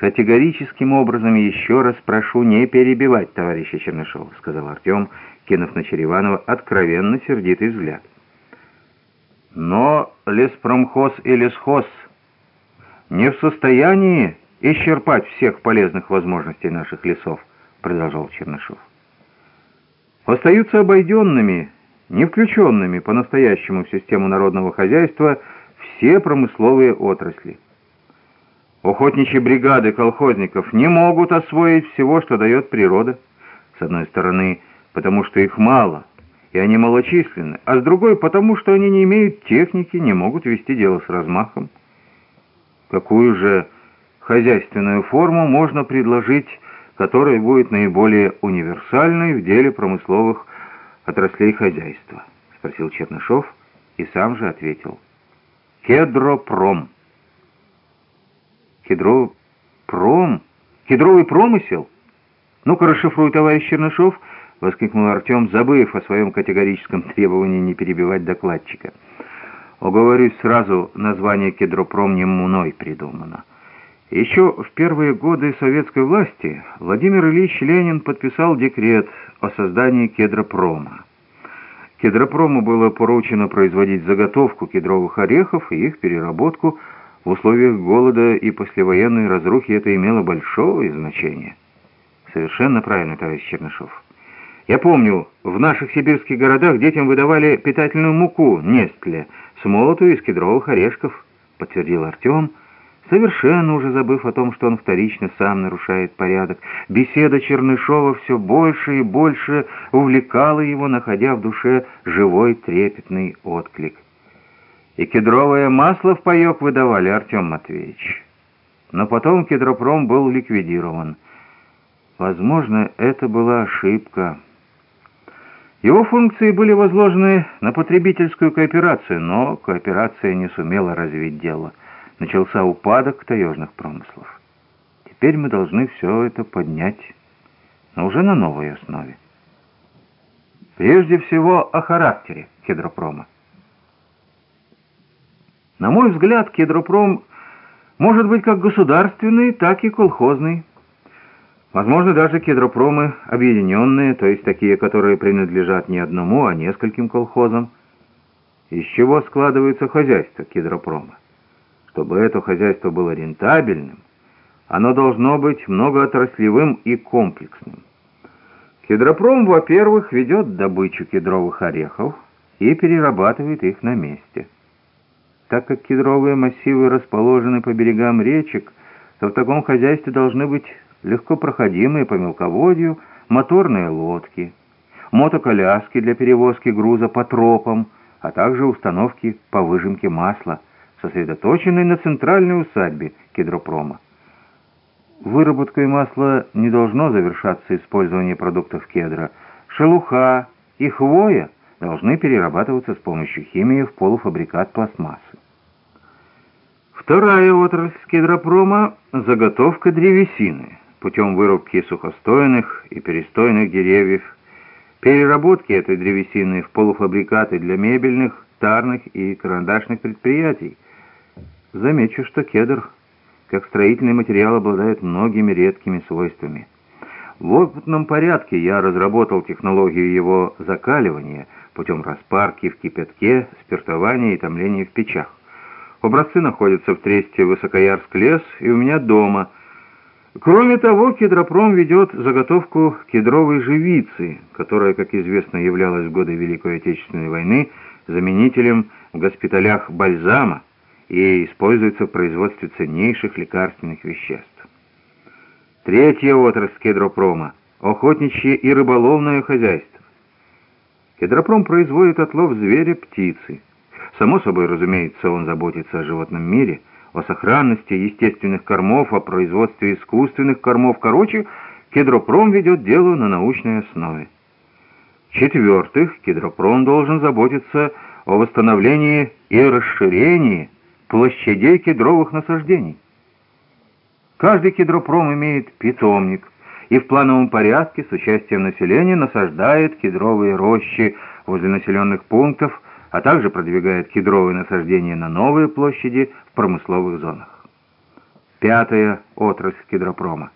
«Категорическим образом еще раз прошу не перебивать товарища Чернышова», — сказал Артем, кинув на Череванова откровенно сердитый взгляд. «Но леспромхоз и лесхоз не в состоянии исчерпать всех полезных возможностей наших лесов», — продолжал Чернышов. «Остаются обойденными, не включенными по-настоящему в систему народного хозяйства все промысловые отрасли». Охотничьи бригады колхозников не могут освоить всего, что дает природа. С одной стороны, потому что их мало, и они малочисленны, а с другой, потому что они не имеют техники, не могут вести дело с размахом. Какую же хозяйственную форму можно предложить, которая будет наиболее универсальной в деле промысловых отраслей хозяйства? Спросил Чернышов и сам же ответил. Кедропром. Кедровый пром? Кедровый промысел? Ну-ка, расшифруй, товарищ Чернышов, — воскликнул Артем, забыв о своем категорическом требовании не перебивать докладчика. Оговорюсь сразу, название «Кедропром» не мной придумано. Еще в первые годы советской власти Владимир Ильич Ленин подписал декрет о создании кедропрома. Кедропрому было поручено производить заготовку кедровых орехов и их переработку в условиях голода и послевоенной разрухи это имело большое значение. Совершенно правильно, товарищ Чернышов. Я помню, в наших сибирских городах детям выдавали питательную муку, нестле, смолотую из кедровых орешков, подтвердил Артем, совершенно уже забыв о том, что он вторично сам нарушает порядок. Беседа Чернышова все больше и больше увлекала его, находя в душе живой трепетный отклик. И кедровое масло в паек выдавали, Артем Матвеевич. Но потом кедропром был ликвидирован. Возможно, это была ошибка. Его функции были возложены на потребительскую кооперацию, но кооперация не сумела развить дело. Начался упадок таежных промыслов. Теперь мы должны все это поднять, но уже на новой основе. Прежде всего о характере кедропрома. На мой взгляд, кедропром может быть как государственный, так и колхозный. Возможно, даже кедропромы объединенные, то есть такие, которые принадлежат не одному, а нескольким колхозам. Из чего складывается хозяйство кедропрома? Чтобы это хозяйство было рентабельным, оно должно быть многоотраслевым и комплексным. Кедропром, во-первых, ведет добычу кедровых орехов и перерабатывает их на месте. Так как кедровые массивы расположены по берегам речек, то в таком хозяйстве должны быть легко проходимые по мелководью моторные лодки, мотоколяски для перевозки груза по тропам, а также установки по выжимке масла, сосредоточенной на центральной усадьбе кедропрома. Выработкой масла не должно завершаться использование продуктов кедра. Шелуха и хвоя должны перерабатываться с помощью химии в полуфабрикат пластмассы. Вторая отрасль кедропрома – заготовка древесины путем вырубки сухостойных и перестойных деревьев, переработки этой древесины в полуфабрикаты для мебельных, тарных и карандашных предприятий. Замечу, что кедр, как строительный материал, обладает многими редкими свойствами. В опытном порядке я разработал технологию его закаливания путем распарки в кипятке, спиртования и томления в печах. Образцы находятся в тресте Высокоярск лес и у меня дома. Кроме того, кедропром ведет заготовку кедровой живицы, которая, как известно, являлась в годы Великой Отечественной войны заменителем в госпиталях бальзама и используется в производстве ценнейших лекарственных веществ. Третья отрасль кедропрома – охотничье и рыболовное хозяйство. Кедропром производит отлов зверя, птицы – Само собой, разумеется, он заботится о животном мире, о сохранности естественных кормов, о производстве искусственных кормов. Короче, Кедропром ведет дело на научной основе. В-четвертых, Кедропром должен заботиться о восстановлении и расширении площадей кедровых насаждений. Каждый кедропром имеет питомник и в плановом порядке с участием населения насаждает кедровые рощи возле населенных пунктов, а также продвигает кедровые насаждения на новые площади в промысловых зонах. Пятая отрасль гидропрома.